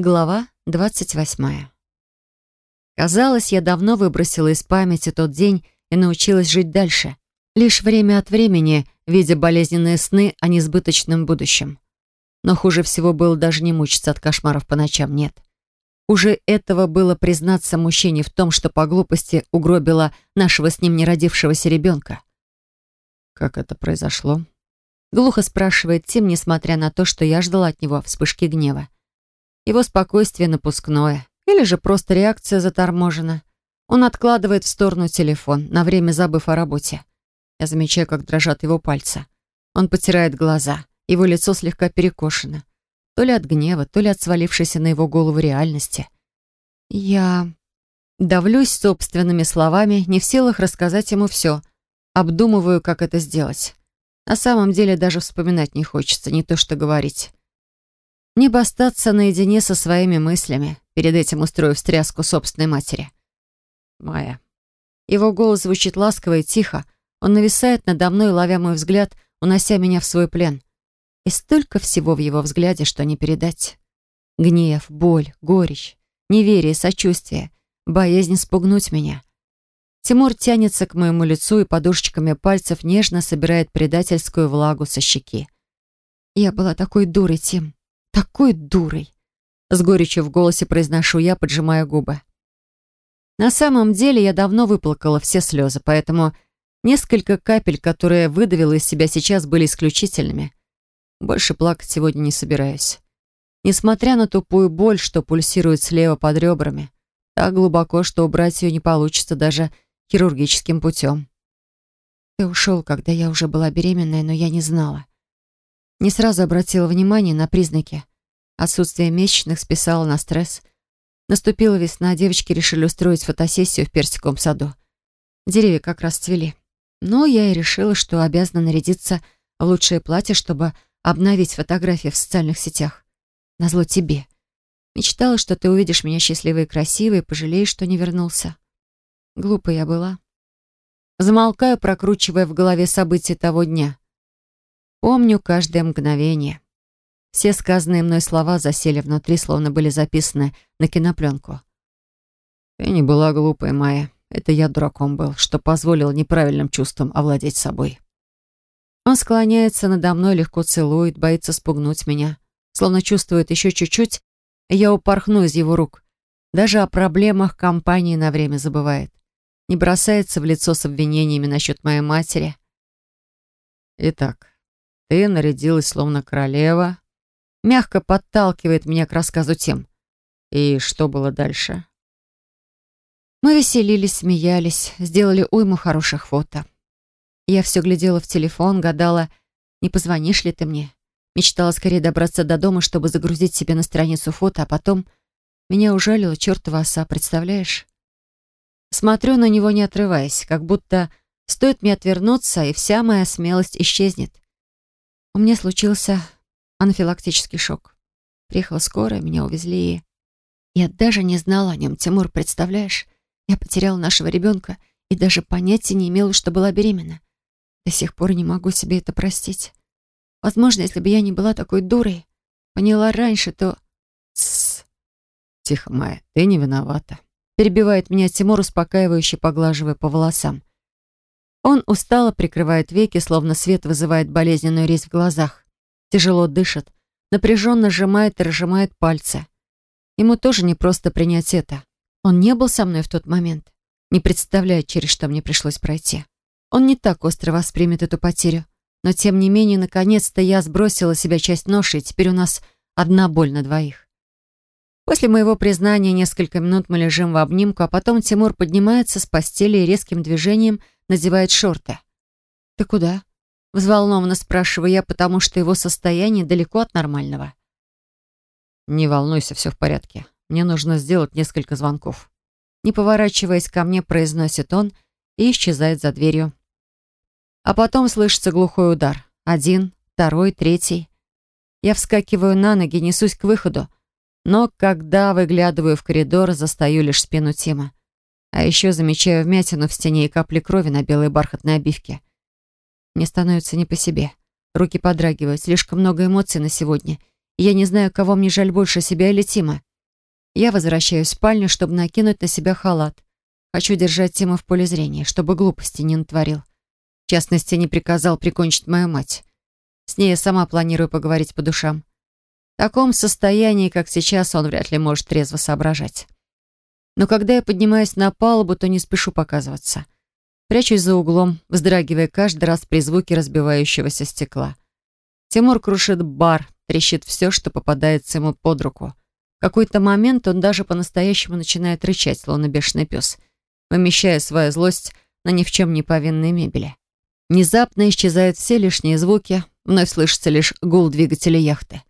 Глава двадцать восьмая. Казалось, я давно выбросила из памяти тот день и научилась жить дальше. Лишь время от времени, видя болезненные сны о несбыточном будущем. Но хуже всего было даже не мучиться от кошмаров по ночам, нет. Уже этого было признаться мужчине в том, что по глупости угробила нашего с ним неродившегося ребенка. «Как это произошло?» Глухо спрашивает Тим, несмотря на то, что я ждала от него вспышки гнева. Его спокойствие напускное. Или же просто реакция заторможена. Он откладывает в сторону телефон, на время забыв о работе. Я замечаю, как дрожат его пальцы. Он потирает глаза. Его лицо слегка перекошено. То ли от гнева, то ли от свалившейся на его голову реальности. Я давлюсь собственными словами, не в силах рассказать ему все. Обдумываю, как это сделать. На самом деле даже вспоминать не хочется, не то что говорить. Мне бы остаться наедине со своими мыслями, перед этим устроив встряску собственной матери. Майя. Его голос звучит ласково и тихо. Он нависает надо мной, ловя мой взгляд, унося меня в свой плен. И столько всего в его взгляде, что не передать. Гнев, боль, горечь, неверие, сочувствие, боязнь спугнуть меня. Тимур тянется к моему лицу и подушечками пальцев нежно собирает предательскую влагу со щеки. Я была такой дурой, Тим такой дурой!» С горечью в голосе произношу я, поджимая губы. На самом деле я давно выплакала все слезы, поэтому несколько капель, которые выдавила из себя сейчас, были исключительными. Больше плакать сегодня не собираюсь. Несмотря на тупую боль, что пульсирует слева под ребрами, так глубоко, что убрать ее не получится даже хирургическим путем. Ты ушел, когда я уже была беременная, но я не знала. Не сразу обратила внимание на признаки. Отсутствие месячных списала на стресс. Наступила весна, девочки решили устроить фотосессию в персиковом саду. Деревья как раз цвели. Но я и решила, что обязана нарядиться в лучшее платье, чтобы обновить фотографии в социальных сетях. Назло тебе. Мечтала, что ты увидишь меня счастливой и красивой, пожалеешь, что не вернулся. Глупая я была. Замолкаю, прокручивая в голове события того дня. Помню каждое мгновение. Все сказанные мной слова засели внутри, словно были записаны на кинопленку. «Ты не была глупой, Майя. Это я дураком был, что позволил неправильным чувствам овладеть собой». Он склоняется надо мной, легко целует, боится спугнуть меня. Словно чувствует еще чуть-чуть, и я упорхну из его рук. Даже о проблемах компании на время забывает. Не бросается в лицо с обвинениями насчет моей матери. Итак, ты нарядилась словно королева. Мягко подталкивает меня к рассказу тем. И что было дальше? Мы веселились, смеялись, сделали уйму хороших фото. Я все глядела в телефон, гадала, не позвонишь ли ты мне. Мечтала скорее добраться до дома, чтобы загрузить себе на страницу фото, а потом меня ужалила чертова оса, представляешь? Смотрю на него, не отрываясь, как будто стоит мне отвернуться, и вся моя смелость исчезнет. У меня случился анафилактический шок. Приехала скорая, меня увезли и... Я даже не знала о нем, Тимур, представляешь? Я потеряла нашего ребенка и даже понятия не имела, что была беременна. До сих пор не могу себе это простить. Возможно, если бы я не была такой дурой, поняла раньше, то... Тссс. Тихо, Майя, ты не виновата. Перебивает меня Тимур, успокаивающе поглаживая по волосам. Он устало прикрывает веки, словно свет вызывает болезненную резь в глазах. Тяжело дышит, напряженно сжимает и разжимает пальцы. Ему тоже не просто принять это. Он не был со мной в тот момент. Не представляет, через что мне пришлось пройти. Он не так остро воспримет эту потерю. Но, тем не менее, наконец-то я сбросила себя часть ноши, и теперь у нас одна боль на двоих. После моего признания несколько минут мы лежим в обнимку, а потом Тимур поднимается с постели и резким движением – надевает шорты. «Ты куда?» — взволнованно спрашиваю я, потому что его состояние далеко от нормального. «Не волнуйся, все в порядке. Мне нужно сделать несколько звонков». Не поворачиваясь ко мне, произносит он и исчезает за дверью. А потом слышится глухой удар. Один, второй, третий. Я вскакиваю на ноги, несусь к выходу, но когда выглядываю в коридор, застаю лишь спину Тима. А еще замечаю вмятину в стене и капли крови на белой бархатной обивке. Мне становится не по себе. Руки подрагивают, слишком много эмоций на сегодня. Я не знаю, кого мне жаль больше, себя или Тима. Я возвращаюсь в спальню, чтобы накинуть на себя халат. Хочу держать Тима в поле зрения, чтобы глупости не натворил. В частности, не приказал прикончить мою мать. С ней я сама планирую поговорить по душам. В таком состоянии, как сейчас, он вряд ли может трезво соображать. Но когда я поднимаюсь на палубу, то не спешу показываться. Прячусь за углом, вздрагивая каждый раз при звуке разбивающегося стекла. Тимур крушит бар, трещит все, что попадается ему под руку. В какой-то момент он даже по-настоящему начинает рычать, словно бешеный пес, вымещая свою злость на ни в чем не повинной мебели. Внезапно исчезают все лишние звуки, вновь слышится лишь гул двигателя яхты.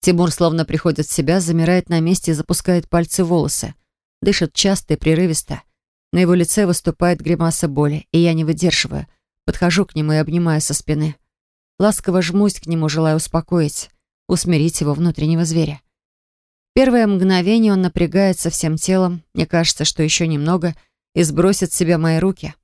Тимур словно приходит в себя, замирает на месте и запускает пальцы в волосы. Дышит часто и прерывисто. На его лице выступает гримаса боли, и я не выдерживаю. Подхожу к нему и обнимаю со спины. Ласково жмусь к нему, желая успокоить, усмирить его внутреннего зверя. Первое мгновение он напрягается всем телом, мне кажется, что еще немного, и сбросит с себя мои руки.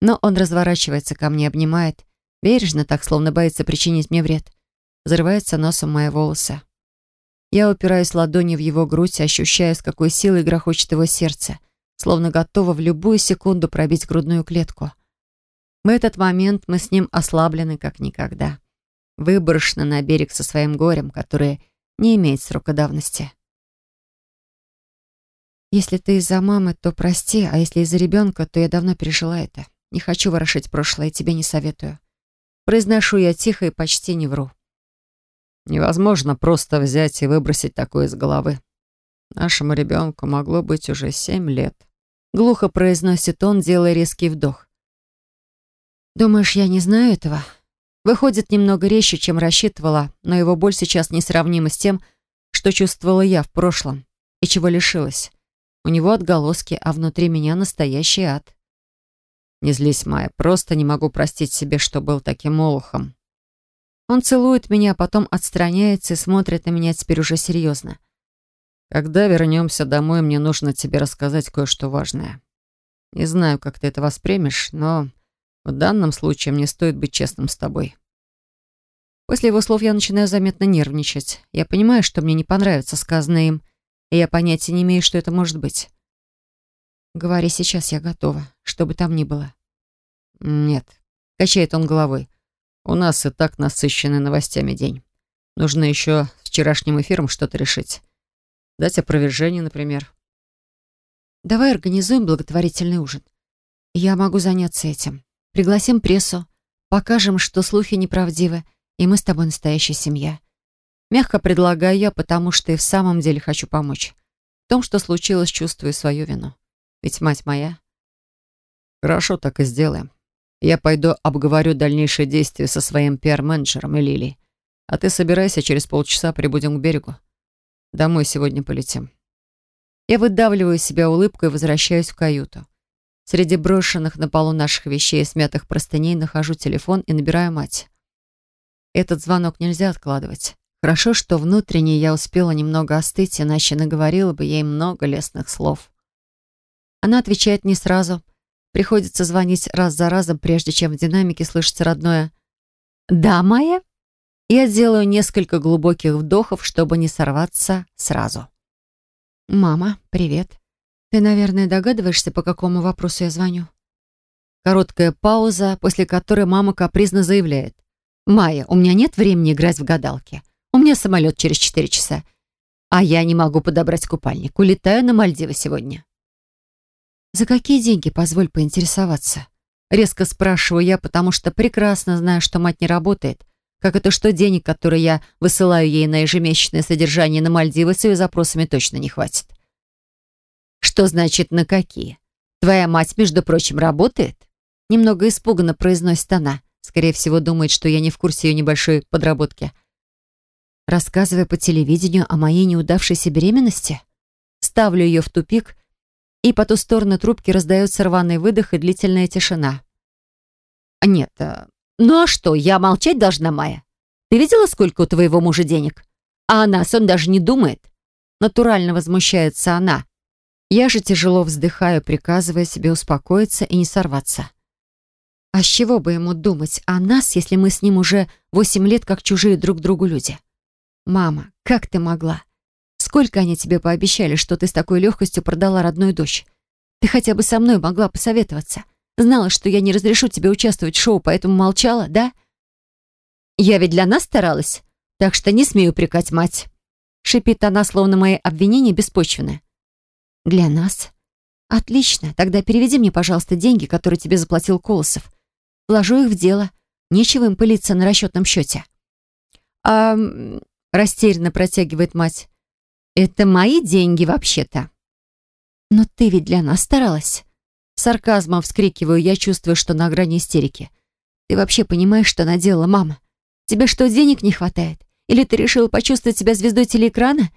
Но он разворачивается ко мне, обнимает, бережно, так словно боится причинить мне вред. Взрывается носом мои волосы. Я упираюсь ладонью в его грудь, ощущая, с какой силой грохочет его сердце, словно готова в любую секунду пробить грудную клетку. В этот момент мы с ним ослаблены как никогда. Выброшены на берег со своим горем, которое не имеет срока давности. Если ты из-за мамы, то прости, а если из-за ребенка, то я давно пережила это. Не хочу ворошить прошлое, тебе не советую. Произношу я тихо и почти не вру. Невозможно просто взять и выбросить такое из головы. Нашему ребенку могло быть уже семь лет. Глухо произносит он, делая резкий вдох. Думаешь, я не знаю этого? Выходит немного резче, чем рассчитывала, но его боль сейчас несравнима с тем, что чувствовала я в прошлом и чего лишилась. У него отголоски, а внутри меня настоящий ад. Не злись, Майя, просто не могу простить себе, что был таким молохом. Он целует меня, а потом отстраняется и смотрит на меня теперь уже серьезно. Когда вернемся домой, мне нужно тебе рассказать кое-что важное. Не знаю, как ты это воспримешь, но в данном случае мне стоит быть честным с тобой. После его слов я начинаю заметно нервничать. Я понимаю, что мне не понравится сказанное им, и я понятия не имею, что это может быть. Говори сейчас, я готова, что бы там ни было. Нет, качает он головой. У нас и так насыщенный новостями день. Нужно еще с вчерашним эфиром что-то решить. Дать опровержение, например. Давай организуем благотворительный ужин. Я могу заняться этим. Пригласим прессу, покажем, что слухи неправдивы, и мы с тобой настоящая семья. Мягко предлагаю я, потому что и в самом деле хочу помочь. В том, что случилось, чувствую свою вину. Ведь мать моя. Хорошо, так и сделаем. Я пойду обговорю дальнейшие действия со своим пиар-менеджером и Лилией. А ты собирайся, через полчаса прибудем к берегу. Домой сегодня полетим. Я выдавливаю себя улыбку и возвращаюсь в каюту. Среди брошенных на полу наших вещей и смятых простыней нахожу телефон и набираю мать. Этот звонок нельзя откладывать. Хорошо, что внутренне я успела немного остыть, иначе наговорила бы ей много лестных слов. Она отвечает не сразу. Приходится звонить раз за разом, прежде чем в динамике слышится родное «Да, Майя?» Я делаю несколько глубоких вдохов, чтобы не сорваться сразу. «Мама, привет. Ты, наверное, догадываешься, по какому вопросу я звоню?» Короткая пауза, после которой мама капризно заявляет. «Майя, у меня нет времени играть в гадалки. У меня самолет через четыре часа. А я не могу подобрать купальник. Улетаю на Мальдивы сегодня». «За какие деньги, позволь поинтересоваться?» Резко спрашиваю я, потому что прекрасно знаю, что мать не работает. Как это что денег, которые я высылаю ей на ежемесячное содержание на Мальдивы, с ее запросами точно не хватит. «Что значит на какие? Твоя мать, между прочим, работает?» Немного испуганно произносит она. Скорее всего, думает, что я не в курсе ее небольшой подработки. Рассказывая по телевидению о моей неудавшейся беременности, ставлю ее в тупик, и по ту сторону трубки раздается рваный выдох и длительная тишина. «Нет, а, ну а что, я молчать должна, Майя? Ты видела, сколько у твоего мужа денег? А о нас он даже не думает». Натурально возмущается она, я же тяжело вздыхаю, приказывая себе успокоиться и не сорваться. А с чего бы ему думать о нас, если мы с ним уже восемь лет как чужие друг другу люди? Мама, как ты могла? Сколько они тебе пообещали, что ты с такой легкостью продала родную дочь? Ты хотя бы со мной могла посоветоваться. Знала, что я не разрешу тебе участвовать в шоу, поэтому молчала, да? Я ведь для нас старалась, так что не смею упрекать мать. Шипит она, словно мои обвинения беспочвены. Для нас? Отлично. Тогда переведи мне, пожалуйста, деньги, которые тебе заплатил Колосов. Вложу их в дело. Нечего им пылиться на расчетном счете. А... Растерянно протягивает мать. Это мои деньги вообще-то. Но ты ведь для нас старалась. Сарказмом вскрикиваю, я чувствую, что на грани истерики. Ты вообще понимаешь, что наделала мама? Тебе что, денег не хватает? Или ты решила почувствовать себя звездой телеэкрана?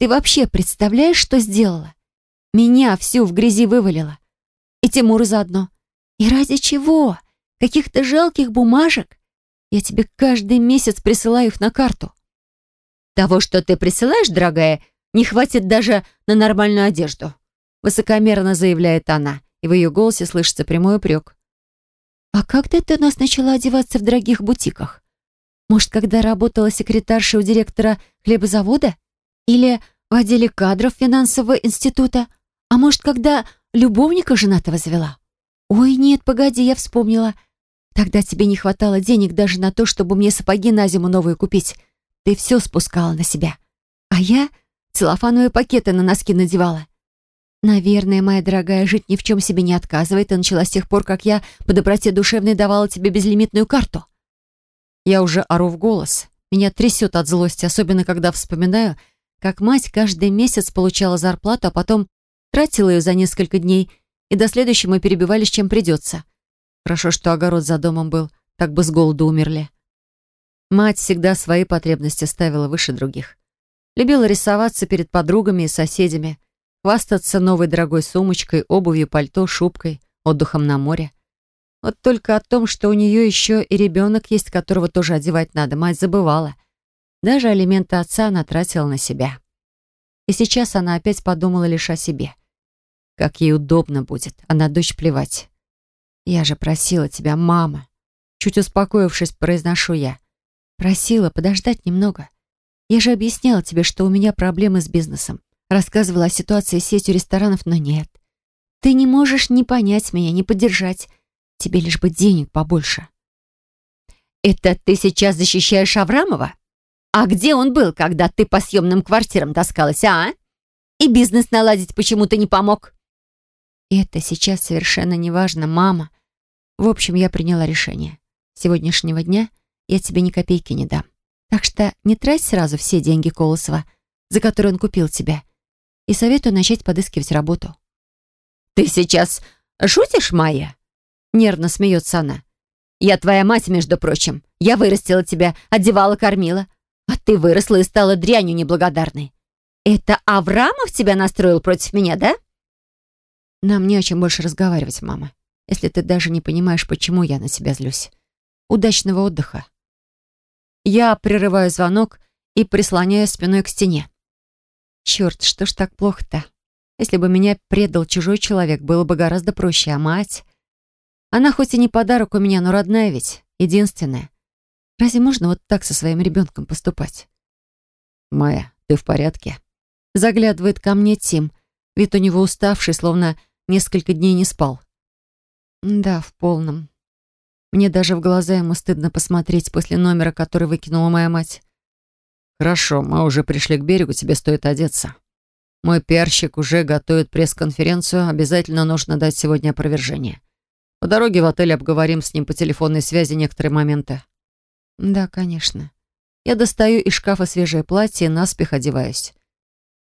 Ты вообще представляешь, что сделала? Меня всю в грязи вывалила. И Тимура заодно. И ради чего? Каких-то жалких бумажек? Я тебе каждый месяц присылаю их на карту. Того, что ты присылаешь, дорогая, не хватит даже на нормальную одежду. Высокомерно заявляет она, и в ее голосе слышится прямой упрек. А когда ты у нас начала одеваться в дорогих бутиках? Может, когда работала секретаршей у директора хлебозавода? Или в отделе кадров финансового института? А может, когда любовника женатого завела? Ой, нет, погоди, я вспомнила. Тогда тебе не хватало денег даже на то, чтобы мне сапоги на зиму новые купить. Ты все спускала на себя. А я целлофановые пакеты на носки надевала. Наверное, моя дорогая, жить ни в чем себе не отказывает и начала с тех пор, как я по доброте душевной давала тебе безлимитную карту. Я уже ору в голос. Меня трясет от злости, особенно когда вспоминаю, как мать каждый месяц получала зарплату, а потом тратила ее за несколько дней, и до следующего мы перебивались, чем придется. Хорошо, что огород за домом был, так бы с голоду умерли. Мать всегда свои потребности ставила выше других. Любила рисоваться перед подругами и соседями, хвастаться новой дорогой сумочкой, обувью, пальто, шубкой, отдыхом на море. Вот только о том, что у нее еще и ребенок есть, которого тоже одевать надо, мать забывала. Даже алименты отца она тратила на себя. И сейчас она опять подумала лишь о себе. Как ей удобно будет, а на дочь плевать. «Я же просила тебя, мама!» Чуть успокоившись, произношу я. «Просила подождать немного. Я же объясняла тебе, что у меня проблемы с бизнесом. Рассказывала о ситуации с сетью ресторанов, но нет. Ты не можешь ни понять меня, ни поддержать. Тебе лишь бы денег побольше. Это ты сейчас защищаешь Аврамова? А где он был, когда ты по съемным квартирам таскалась, а? И бизнес наладить почему-то не помог? Это сейчас совершенно не важно, мама. В общем, я приняла решение. С сегодняшнего дня я тебе ни копейки не дам. Так что не трать сразу все деньги Колосова, за которые он купил тебя. И советую начать подыскивать работу. «Ты сейчас шутишь, Майя?» Нервно смеется она. «Я твоя мать, между прочим. Я вырастила тебя, одевала, кормила. А ты выросла и стала дрянью неблагодарной. Это Аврамов тебя настроил против меня, да?» «Нам не о чем больше разговаривать, мама, если ты даже не понимаешь, почему я на тебя злюсь. Удачного отдыха!» Я прерываю звонок и прислоняю спиной к стене. Черт, что ж так плохо-то? Если бы меня предал чужой человек, было бы гораздо проще, а мать... Она хоть и не подарок у меня, но родная ведь, единственная. Разве можно вот так со своим ребенком поступать? «Майя, ты в порядке?» Заглядывает ко мне Тим. Вид у него уставший, словно несколько дней не спал. Да, в полном. Мне даже в глаза ему стыдно посмотреть после номера, который выкинула моя мать. «Хорошо, мы уже пришли к берегу, тебе стоит одеться. Мой пиарщик уже готовит пресс-конференцию, обязательно нужно дать сегодня опровержение. По дороге в отель обговорим с ним по телефонной связи некоторые моменты». «Да, конечно. Я достаю из шкафа свежее платье и наспех одеваюсь.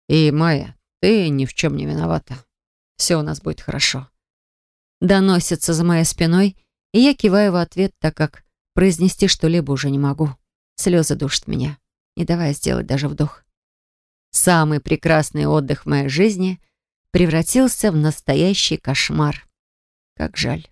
И, Майя, ты ни в чем не виновата. Все у нас будет хорошо». Доносится за моей спиной, и я киваю в ответ, так как произнести что-либо уже не могу. Слезы душат меня, не давая сделать даже вдох. Самый прекрасный отдых в моей жизни превратился в настоящий кошмар. Как жаль.